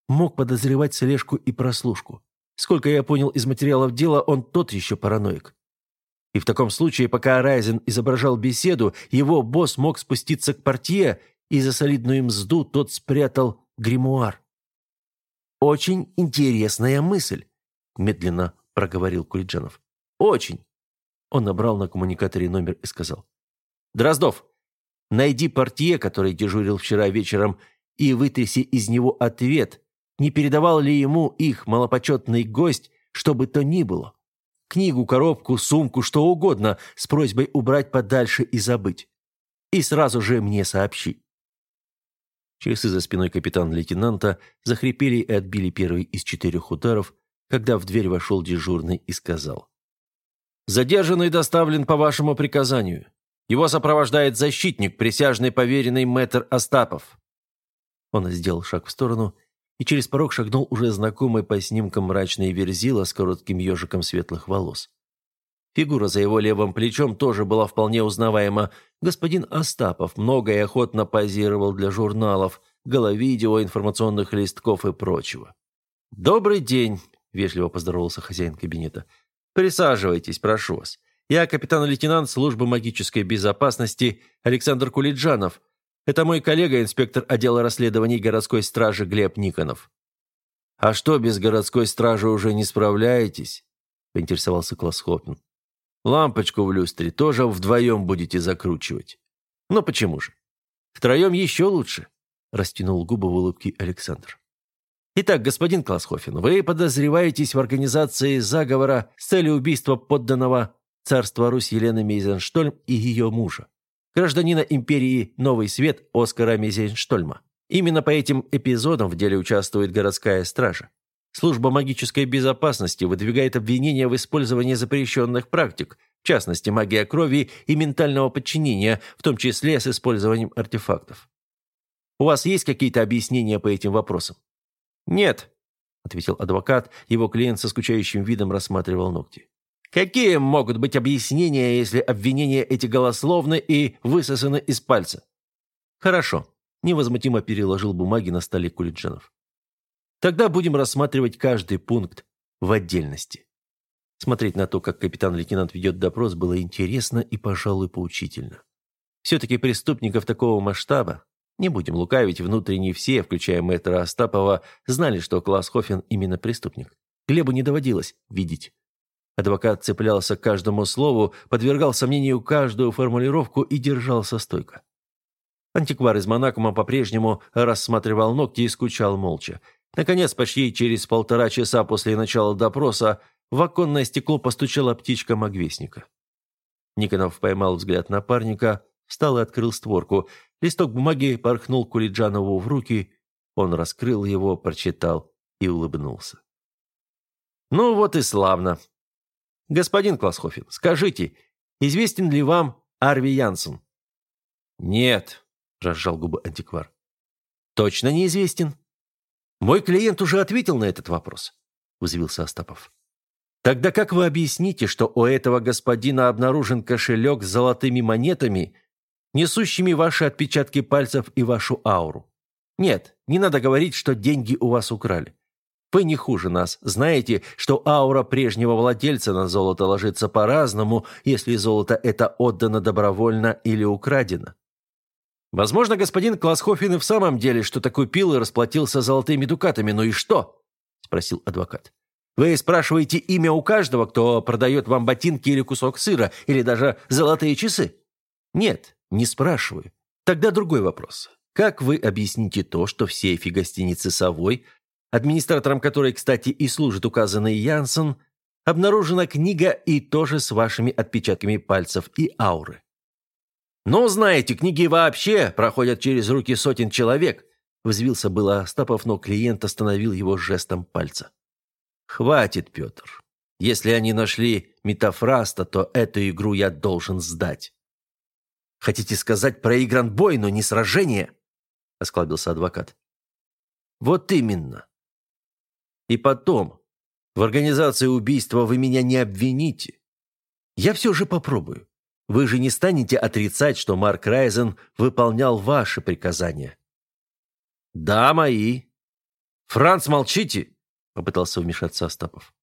мог подозревать слежку и прослушку. Сколько я понял из материалов дела, он тот еще параноик. И в таком случае, пока Райзен изображал беседу, его босс мог спуститься к портье, и за солидную мзду тот спрятал гримуар. очень интересная мысль», медленно проговорил Кулиджанов. «Очень». Он набрал на коммуникаторе номер и сказал. «Дроздов, найди портье, который дежурил вчера вечером, и вытряси из него ответ, не передавал ли ему их малопочетный гость, что бы то ни было. Книгу, коробку, сумку, что угодно, с просьбой убрать подальше и забыть. И сразу же мне сообщи». Часы за спиной капитана-лейтенанта захрипели и отбили первый из четырех ударов, когда в дверь вошел дежурный и сказал. «Задержанный доставлен по вашему приказанию. Его сопровождает защитник, присяжный поверенный мэтр Остапов». Он сделал шаг в сторону и через порог шагнул уже знакомый по снимкам мрачный верзила с коротким ежиком светлых волос. Фигура за его левым плечом тоже была вполне узнаваема. Господин Остапов много и охотно позировал для журналов, головидео, информационных листков и прочего. «Добрый день», — вежливо поздоровался хозяин кабинета. «Присаживайтесь, прошу вас. Я капитан-лейтенант службы магической безопасности Александр Кулиджанов. Это мой коллега, инспектор отдела расследований городской стражи Глеб Никонов». «А что, без городской стражи уже не справляетесь?» — поинтересовался Класс Хоппин. «Лампочку в люстре тоже вдвоем будете закручивать». «Ну почему же? Втроем еще лучше», — растянул губы в улыбке Александр. Итак, господин Классхофен, вы подозреваетесь в организации заговора с целью убийства подданного царства Русь Елены Мейзенштольм и ее мужа, гражданина империи Новый Свет Оскара Мейзенштольма. Именно по этим эпизодам в деле участвует городская стража. Служба магической безопасности выдвигает обвинения в использовании запрещенных практик, в частности, магия крови и ментального подчинения, в том числе с использованием артефактов. У вас есть какие-то объяснения по этим вопросам? «Нет», — ответил адвокат, его клиент со скучающим видом рассматривал ногти. «Какие могут быть объяснения, если обвинения эти голословны и высосаны из пальца?» «Хорошо», — невозмутимо переложил бумаги на столе Кулиджанов. «Тогда будем рассматривать каждый пункт в отдельности». Смотреть на то, как капитан-лейтенант ведет допрос, было интересно и, пожалуй, поучительно. Все-таки преступников такого масштаба не будем лукавить, внутренне все, включая мэтра Остапова, знали, что Класс Хоффен именно преступник. Глебу не доводилось видеть. Адвокат цеплялся к каждому слову, подвергал сомнению каждую формулировку и держался стойко. Антиквар из Монакума по-прежнему рассматривал ногти и скучал молча. Наконец, почти через полтора часа после начала допроса, в оконное стекло постучала птичка магвестника. Никонов поймал взгляд напарника, встал и открыл створку. Листок бумаги порхнул Кулиджанову в руки. Он раскрыл его, прочитал и улыбнулся. «Ну вот и славно. Господин Классхофен, скажите, известен ли вам Арви Янсен?» «Нет», — разжал губы антиквар. «Точно неизвестен?» «Мой клиент уже ответил на этот вопрос», — взвился Остапов. «Тогда как вы объясните, что у этого господина обнаружен кошелек с золотыми монетами, несущими ваши отпечатки пальцев и вашу ауру. Нет, не надо говорить, что деньги у вас украли. Вы не хуже нас. Знаете, что аура прежнего владельца на золото ложится по-разному, если золото это отдано добровольно или украдено. Возможно, господин Классхофен и в самом деле что-то купил и расплатился золотыми дукатами. Ну и что? Спросил адвокат. Вы спрашиваете имя у каждого, кто продает вам ботинки или кусок сыра, или даже золотые часы? Нет, не спрашиваю. Тогда другой вопрос. Как вы объясните то, что в сейфе гостиницы «Совой», администратором которой, кстати, и служит указанный Янсен, обнаружена книга и тоже с вашими отпечатками пальцев и ауры? «Ну, знаете, книги вообще проходят через руки сотен человек», взвился было Остапов, но клиент остановил его жестом пальца. «Хватит, Петр. Если они нашли метафраста, то эту игру я должен сдать». Хотите сказать, проигран бой, но не сражение?» — осклабился адвокат. «Вот именно. И потом, в организации убийства вы меня не обвините. Я все же попробую. Вы же не станете отрицать, что Марк Райзен выполнял ваши приказания?» «Да, мои». «Франц, молчите!» — попытался вмешаться Остапов.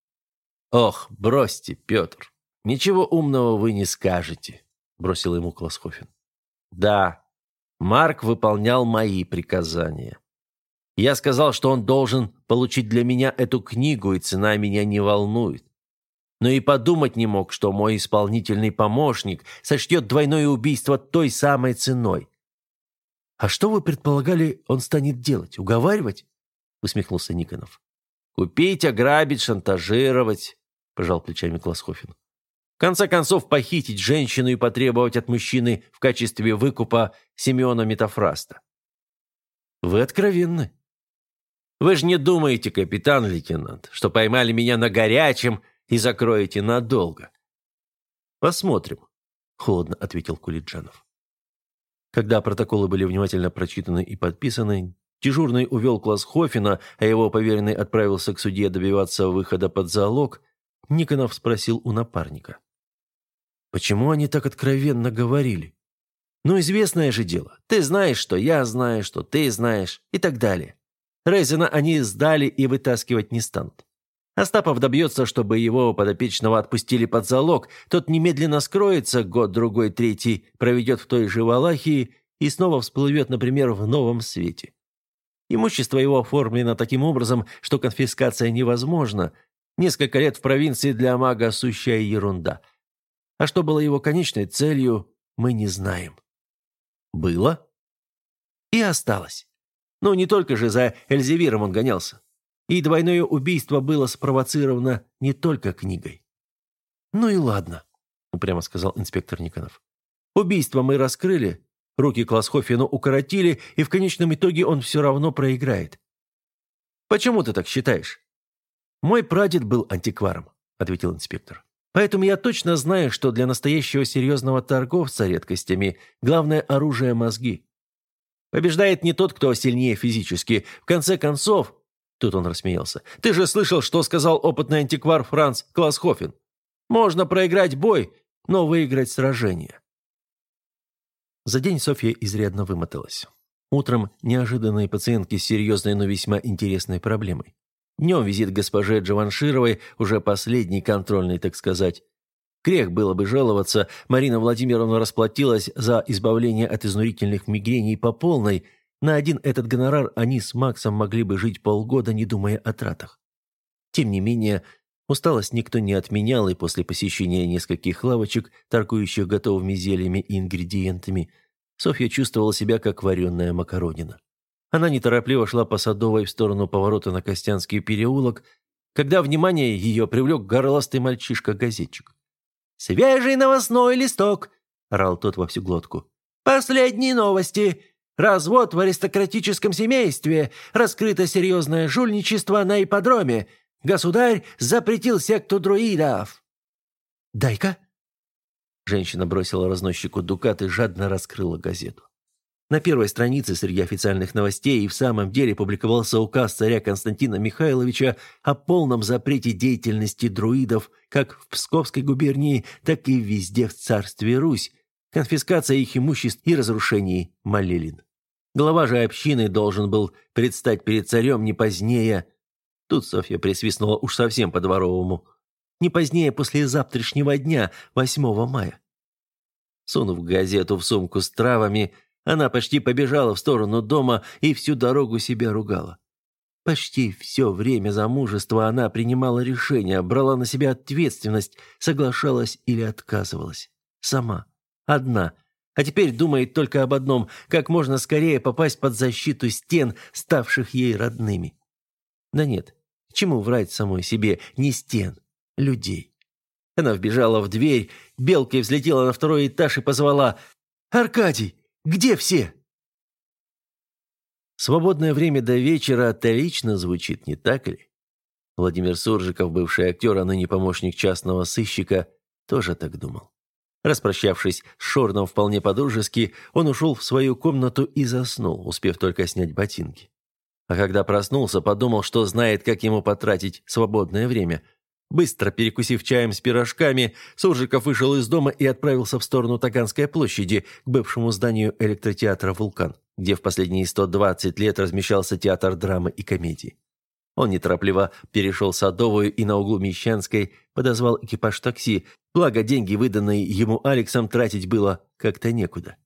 «Ох, бросьте, Петр. Ничего умного вы не скажете. — бросил ему Классхофен. «Да, Марк выполнял мои приказания. Я сказал, что он должен получить для меня эту книгу, и цена меня не волнует. Но и подумать не мог, что мой исполнительный помощник сочтет двойное убийство той самой ценой. «А что вы предполагали, он станет делать? Уговаривать?» — усмехнулся Никонов. «Купить, ограбить, шантажировать», — пожал плечами Класхофен. В конце концов, похитить женщину и потребовать от мужчины в качестве выкупа Семена Метафраста. «Вы откровенны», вы же не думаете, капитан-лейтенант, что поймали меня на горячем и закроете надолго?» «Посмотрим», — холодно ответил Кулиджанов. Когда протоколы были внимательно прочитаны и подписаны, дежурный увел класс Хофина, а его поверенный отправился к судье добиваться выхода под залог, Никонов спросил у напарника. «Почему они так откровенно говорили?» «Ну, известное же дело. Ты знаешь, что я знаю, что ты знаешь и так далее. Рейзена они сдали и вытаскивать не станут. Остапов добьется, чтобы его подопечного отпустили под залог, тот немедленно скроется, год-другой, третий проведет в той же Валахии и снова всплывет, например, в новом свете. Имущество его оформлено таким образом, что конфискация невозможна. Несколько лет в провинции для мага – сущая ерунда. А что было его конечной целью, мы не знаем. Было и осталось. Но не только же за Эльзевиром он гонялся. И двойное убийство было спровоцировано не только книгой. «Ну и ладно», — упрямо сказал инспектор Никонов. «Убийство мы раскрыли, руки Классхофену укоротили, и в конечном итоге он все равно проиграет». «Почему ты так считаешь?» «Мой прадед был антикваром», — ответил инспектор. «Поэтому я точно знаю, что для настоящего серьезного торговца редкостями главное оружие – мозги. Побеждает не тот, кто сильнее физически. В конце концов...» Тут он рассмеялся. «Ты же слышал, что сказал опытный антиквар Франц Классхофен? Можно проиграть бой, но выиграть сражение». За день Софья изрядно вымоталась. Утром неожиданные пациентки с серьезной, но весьма интересной проблемой. Днем визит госпоже Джованшировой, уже последний, контрольный, так сказать. Грех было бы жаловаться, Марина Владимировна расплатилась за избавление от изнурительных мигрений по полной. На один этот гонорар они с Максом могли бы жить полгода, не думая о тратах. Тем не менее, усталость никто не отменял, и после посещения нескольких лавочек, торгующих готовыми зельями и ингредиентами, Софья чувствовала себя как вареная макаронина. Она неторопливо шла по Садовой в сторону поворота на Костянский переулок, когда внимание ее привлек горластый мальчишка-газетчик. «Свежий новостной листок!» – орал тот во всю глотку. «Последние новости! Развод в аристократическом семействе! Раскрыто серьезное жульничество на ипподроме! Государь запретил секту друидов!» «Дай-ка!» Женщина бросила разносчику дукат и жадно раскрыла газету. На первой странице среди официальных новостей и в самом деле публиковался указ царя Константина Михайловича о полном запрете деятельности друидов как в Псковской губернии, так и везде в царстве Русь, конфискация их имуществ и разрушении молелин. Глава же общины должен был предстать перед царем не позднее... Тут Софья присвистнула уж совсем по-дворовому. Не позднее после завтрашнего дня, 8 мая. Сунув газету в сумку с травами, она почти побежала в сторону дома и всю дорогу себя ругала. Почти все время замужества она принимала решения, брала на себя ответственность, соглашалась или отказывалась. Сама. Одна. А теперь думает только об одном – как можно скорее попасть под защиту стен, ставших ей родными. Да нет, чему врать самой себе? Не стен, людей. Она вбежала в дверь, белкой взлетела на второй этаж и позвала «Аркадий!» Где все?» Свободное время до вечера отлично звучит, не так ли? Владимир Суржиков, бывший актер, а ныне помощник частного сыщика, тоже так думал. Распрощавшись с Шорном вполне по-дружески, он ушел в свою комнату и заснул, успев только снять ботинки. А когда проснулся, подумал, что знает, как ему потратить свободное время – Быстро перекусив чаем с пирожками, Суржиков вышел из дома и отправился в сторону Таганской площади, к бывшему зданию электротеатра «Вулкан», где в последние 120 лет размещался театр драмы и комедии. Он неторопливо перешел Садовую и на углу Мещанской подозвал экипаж такси, благо деньги, выданные ему Алексом, тратить было как-то некуда.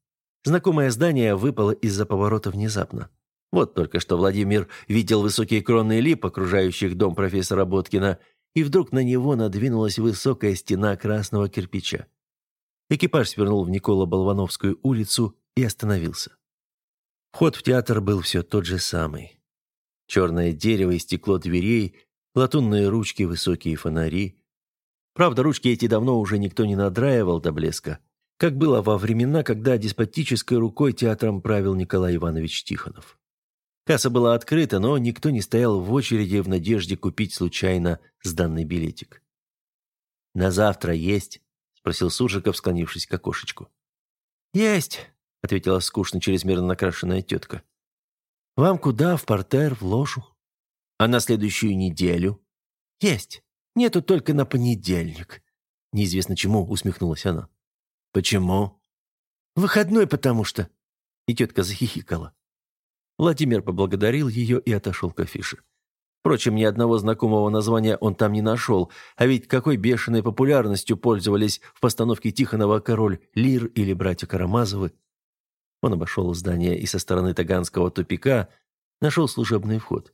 Знакомое здание выпало из-за поворота внезапно. Вот только что Владимир видел высокие кроны лип, окружающих дом профессора Боткина, и вдруг на него надвинулась высокая стена красного кирпича. Экипаж свернул в Никола-Болвановскую улицу и остановился. Вход в театр был все тот же самый. Черное дерево и стекло дверей, латунные ручки, высокие фонари. Правда, ручки эти давно уже никто не надраивал до блеска, как было во времена, когда деспотической рукой театром правил Николай Иванович Тихонов. Касса была открыта, но никто не стоял в очереди в надежде купить случайно сданный билетик. «На завтра есть?» – спросил Суржиков, склонившись к окошечку. «Есть», — ответила скучно чрезмерно накрашенная тетка. «Вам куда? В портер, в ложу?» «А на следующую неделю?» «Есть. Нету только на понедельник». Неизвестно чему усмехнулась она. «Почему?» «Выходной, потому что...» И тетка захихикала. Владимир поблагодарил ее и отошел к афише. Впрочем, ни одного знакомого названия он там не нашел, а ведь какой бешеной популярностью пользовались в постановке Тихонова «Король Лир» или «Братья Карамазовы». Он обошел здание и со стороны Таганского тупика нашел служебный вход.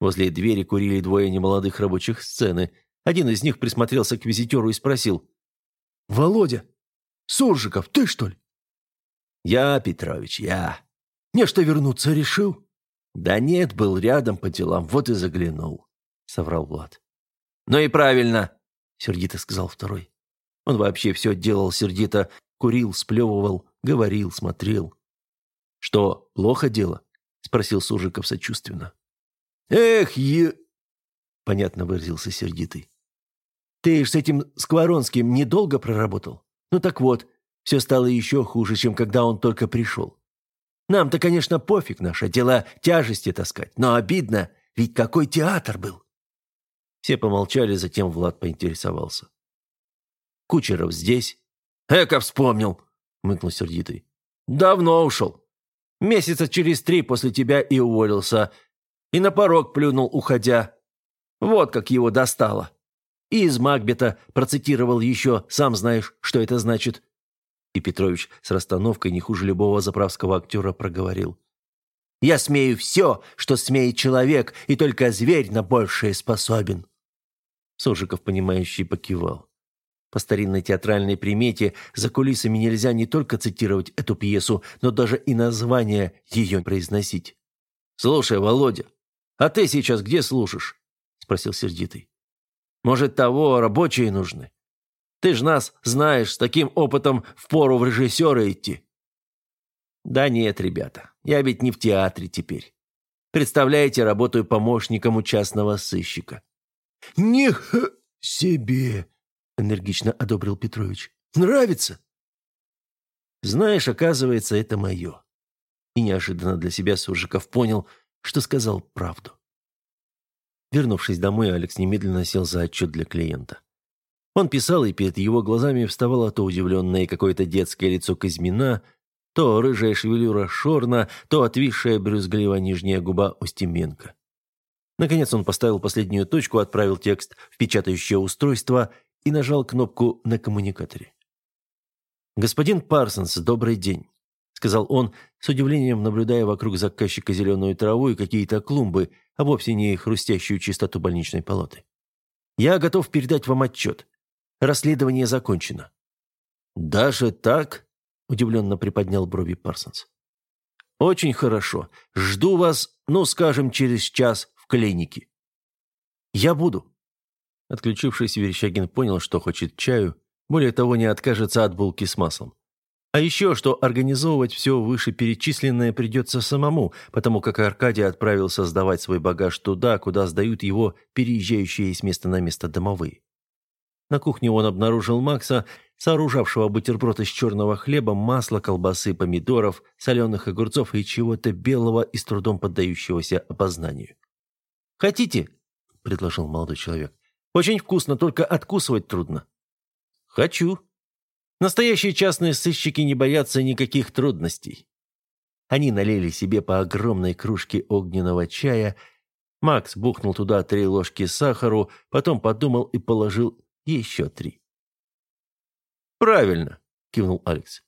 Возле двери курили двое немолодых рабочих сцены. Один из них присмотрелся к визитеру и спросил. «Володя! Суржиков, ты что ли?» «Я, Петрович, я». «Не что вернуться решил?» «Да нет, был рядом по делам, вот и заглянул», — соврал Влад. «Ну и правильно», — сердито сказал второй. Он вообще все делал сердито, курил, сплевывал, говорил, смотрел. «Что, плохо дело?» — спросил Сужиков сочувственно. «Эх, е...» — понятно выразился сердитый. «Ты ж с этим Скворонским недолго проработал? Ну так вот, все стало еще хуже, чем когда он только пришел. Нам-то, конечно, пофиг наше дело тяжести таскать, но обидно, ведь какой театр был!» Все помолчали, затем Влад поинтересовался. «Кучеров здесь?» «Эка вспомнил!» мыкнул сердитый. «Давно ушел. Месяца через три после тебя и уволился. И на порог плюнул, уходя. Вот как его достало. И из Макбета процитировал еще, сам знаешь, что это значит». И Петрович с расстановкой не хуже любого заправского актера проговорил. «Я смею все, что смеет человек, и только зверь на большее способен». Сожиков, понимающий, покивал. По старинной театральной примете за кулисами нельзя не только цитировать эту пьесу, но даже и название ее произносить. «Слушай, Володя, а ты сейчас где слушаешь?» – спросил сердитый. «Может, того рабочие нужны? Ты ж нас знаешь, с таким опытом впору в режиссера идти». «Да нет, ребята, я ведь не в театре теперь. Представляете, работаю помощником у частного сыщика». «Них себе!» — энергично одобрил Петрович. «Нравится?» «Знаешь, оказывается, это мое». И неожиданно для себя Суржиков понял, что сказал правду. Вернувшись домой, Алекс немедленно сел за отчет для клиента. Он писал, и перед его глазами вставало то удивленное какое-то детское лицо Казьмина, то рыжая шевелюра Шорна, то отвисшая брюзгливо нижняя губа Устименко. Наконец он поставил последнюю точку, отправил текст в печатающее устройство и нажал кнопку на коммуникаторе. «Господин Парсонс, добрый день», — сказал он, с удивлением наблюдая вокруг заказчика зеленую траву и какие-то клумбы, а вовсе не хрустящую чистоту больничной палаты. «Я готов передать вам отчет. Расследование закончено». «Даже так?» — удивленно приподнял брови Парсонс. «Очень хорошо. Жду вас, ну, скажем, через час в клинике». «Я буду», Отключившись, Верещагин понял, что хочет чаю, более того, не откажется от булки с маслом. А еще, что организовывать все вышеперечисленное придется самому, потому как Аркадий отправился сдавать свой багаж туда, куда сдают его переезжающие с места на место домовые. На кухне он обнаружил Макса, сооружавшего бутерброд из черного хлеба, масла, колбасы, помидоров, соленых огурцов и чего-то белого и с трудом поддающегося опознанию. «Хотите?» – предложил молодой человек. Очень вкусно, только откусывать трудно». «Хочу». Настоящие частные сыщики не боятся никаких трудностей. Они налили себе по огромной кружке огненного чая. Макс бухнул туда три ложки сахару, потом подумал и положил еще три. «Правильно», — кивнул Алекс.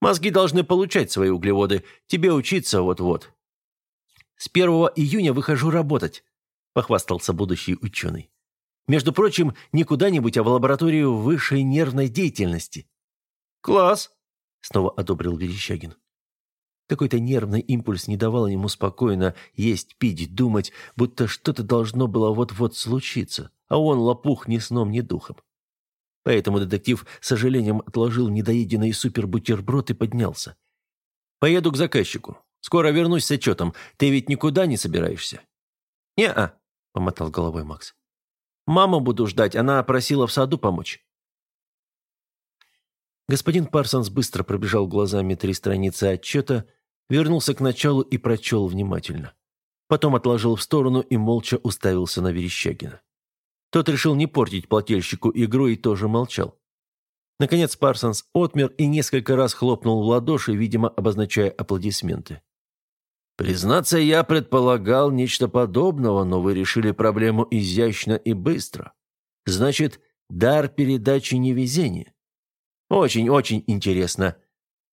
«Мозги должны получать свои углеводы. Тебе учиться вот-вот. с 1 июня выхожу работать», – похвастался будущий ученый. «Между прочим, не куда-нибудь, а в лабораторию высшей нервной деятельности». «Класс!» – снова одобрил Верещагин. Какой-то нервный импульс не давал ему спокойно есть, пить, думать, будто что-то должно было вот-вот случиться, а он лопух ни сном, ни духом. Поэтому детектив с сожалением отложил недоеденный супербутерброд и поднялся. «Поеду к заказчику. Скоро вернусь с отчетом. Ты ведь никуда не собираешься?» «Не-а», — помотал головой Макс. «Маму буду ждать, она просила в саду помочь». Господин Парсонс быстро пробежал глазами три страницы отчета, вернулся к началу и прочел внимательно. Потом отложил в сторону и молча уставился на Верещагина. Тот решил не портить плательщику игру и тоже молчал. Наконец Парсонс отмер и несколько раз хлопнул в ладоши, видимо, обозначая аплодисменты. «Признаться, я предполагал нечто подобного, но вы решили проблему изящно и быстро. Значит, дар передачи невезения. Очень-очень интересно».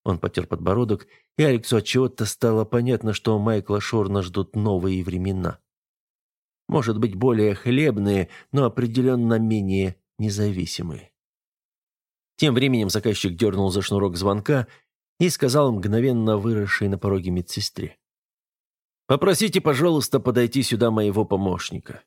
Он потер подбородок, и Алексу отчего-то стало понятно, что Майкла Шорна ждут новые времена. Может быть, более хлебные, но определенно менее независимые. Тем временем заказчик дернул за шнурок звонка и сказал мгновенно выросшей на пороге медсестре. «Попросите, пожалуйста, подойти сюда моего помощника».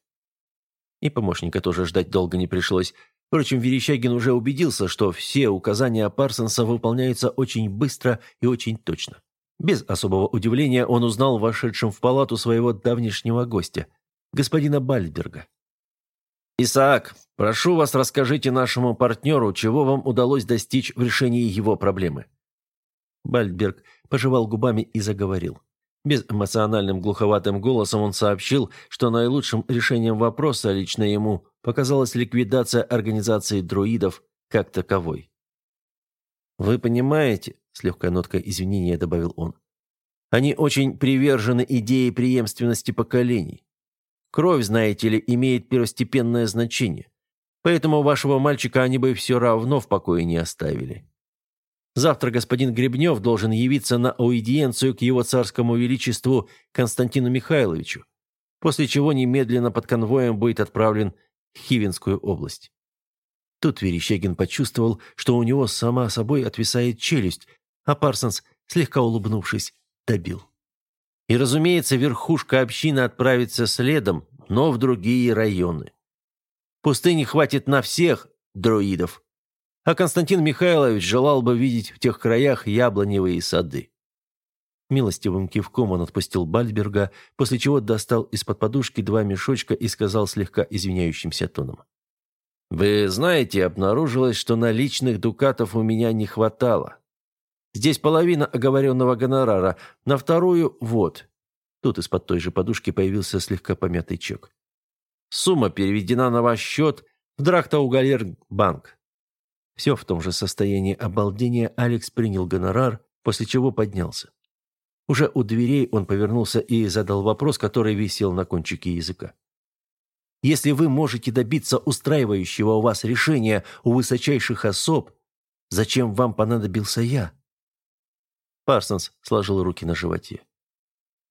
И помощника тоже ждать долго не пришлось. Впрочем, Верещагин уже убедился, что все указания Парсонса выполняются очень быстро и очень точно. Без особого удивления он узнал вошедшим в палату своего давнишнего гостя – господина Бальберга. «Исаак, прошу вас, расскажите нашему партнеру, чего вам удалось достичь в решении его проблемы». Бальберг пожевал губами и заговорил. Безэмоциональным глуховатым голосом он сообщил, что наилучшим решением вопроса лично ему показалась ликвидация организации друидов как таковой. «Вы понимаете», — с легкой ноткой извинения добавил он, «они очень привержены идее преемственности поколений. Кровь, знаете ли, имеет первостепенное значение. Поэтому вашего мальчика они бы все равно в покое не оставили. Завтра господин Гребнев должен явиться на аудиенцию к его царскому величеству Константину Михайловичу, после чего немедленно под конвоем будет отправлен в Хивинскую область. Тут Верещагин почувствовал, что у него сама собой отвисает челюсть, а Парсонс, слегка улыбнувшись, добил. И, разумеется, верхушка общины отправится следом, но в другие районы. Пустыни хватит на всех дроидов. А Константин Михайлович желал бы видеть в тех краях яблоневые сады. Милостивым кивком он отпустил Бальберга, после чего достал из-под подушки два мешочка и сказал слегка извиняющимся тоном. «Вы знаете, обнаружилось, что наличных дукатов у меня не хватало. Здесь половина оговоренного гонорара, на вторую – вот». Тут из-под той же подушки появился слегка помятый чек. «Сумма переведена на ваш счет в Драхтаугалер банк». Все в том же состоянии обалдения Алекс принял гонорар, после чего поднялся. Уже у дверей он повернулся и задал вопрос, который висел на кончике языка. «Если вы можете добиться устраивающего у вас решения у высочайших особ, зачем вам понадобился я?» Парсонс сложил руки на животе.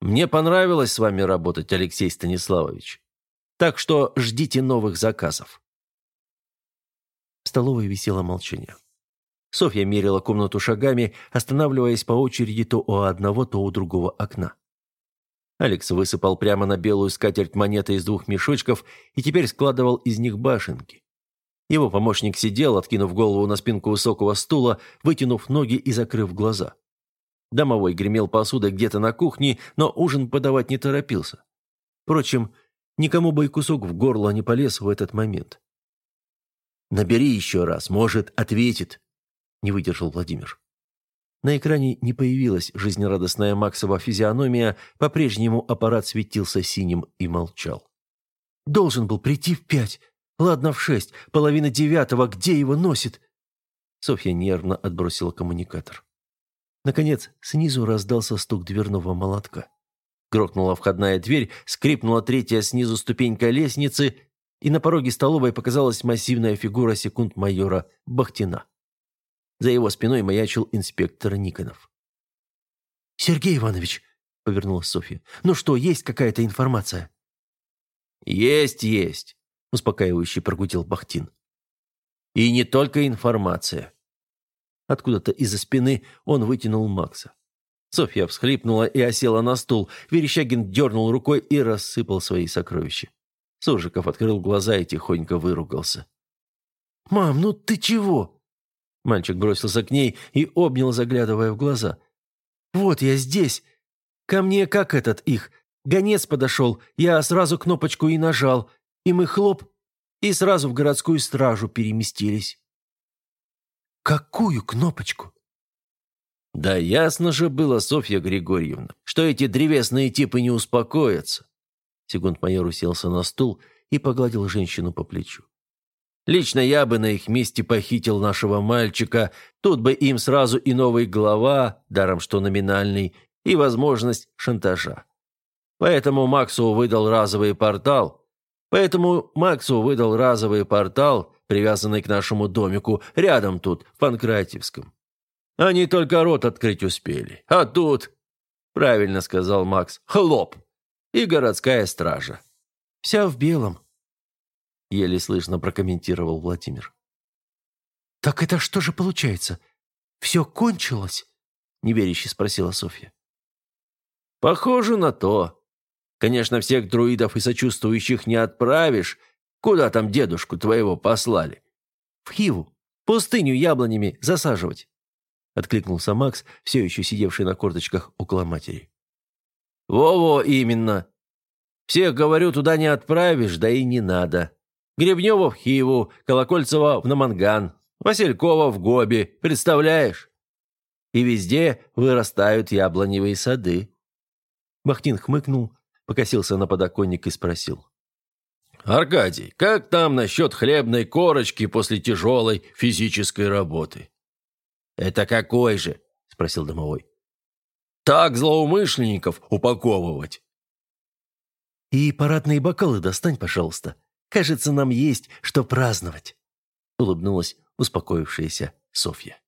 «Мне понравилось с вами работать, Алексей Станиславович. Так что ждите новых заказов». В столовой висело молчание. Софья мерила комнату шагами, останавливаясь по очереди то у одного, то у другого окна. Алекс высыпал прямо на белую скатерть монеты из двух мешочков и теперь складывал из них башенки. Его помощник сидел, откинув голову на спинку высокого стула, вытянув ноги и закрыв глаза. Домовой гремел посудой где-то на кухне, но ужин подавать не торопился. Впрочем, никому бы и кусок в горло не полез в этот момент. «Набери еще раз, может, ответит», — не выдержал Владимир. На экране не появилась жизнерадостная Максова физиономия, по-прежнему аппарат светился синим и молчал. «Должен был прийти в пять. Ладно, в шесть. Половина девятого. Где его носит?» Софья нервно отбросила коммуникатор. Наконец, снизу раздался стук дверного молотка. Грохнула входная дверь, скрипнула третья снизу ступенька лестницы, и на пороге столовой показалась массивная фигура секунд-майора Бахтина. За его спиной маячил инспектор Никонов. «Сергей Иванович!» — повернулась Софья. «Ну что, есть какая-то информация?» «Есть, есть», — успокаивающе прогудел Бахтин. «И не только информация». Откуда-то из-за спины он вытянул Макса. Софья всхлипнула и осела на стул. Верещагин дернул рукой и рассыпал свои сокровища. Суржиков открыл глаза и тихонько выругался. «Мам, ну ты чего?» Мальчик бросился к ней и обнял, заглядывая в глаза. «Вот я здесь. Ко мне как этот их. Гонец подошел, я сразу кнопочку и нажал, и мы хлоп, и сразу в городскую стражу переместились». «Какую кнопочку?» Да ясно же было, Софья Григорьевна, что эти древесные типы не успокоятся. Секунд-майор уселся на стул и погладил женщину по плечу. Лично я бы на их месте похитил нашего мальчика. Тут бы им сразу и новый глава, даром что номинальный, и возможность шантажа. Поэтому Максу выдал разовый портал. Поэтому Максу выдал разовый портал, привязанный к нашему домику, рядом тут, в Панкратьевском. Они только рот открыть успели. А тут, правильно сказал Макс, хлоп. И городская стража. Вся в белом, еле слышно прокомментировал Владимир. Так это что же получается? Все кончилось? неверяще спросила Софья. Похоже на то. Конечно, всех друидов и сочувствующих не отправишь. Куда там дедушку твоего послали? В Хиву. Пустыню яблонями засаживать. Откликнулся Макс, все еще сидевший на корточках около матери. «Во-во, именно. Всех, говорю, туда не отправишь, да и не надо. Гребнева в Хиву, Колокольцева в Наманган, Василькова в Гоби, представляешь? И везде вырастают яблоневые сады». Бахтин хмыкнул, покосился на подоконник и спросил. «Аркадий, как там насчет хлебной корочки после тяжелой физической работы?» «Это какой же?» – спросил домовой. «Так злоумышленников упаковывать». «И парадные бокалы достань, пожалуйста», Кажется, нам есть что праздновать», — улыбнулась успокоившаяся Софья.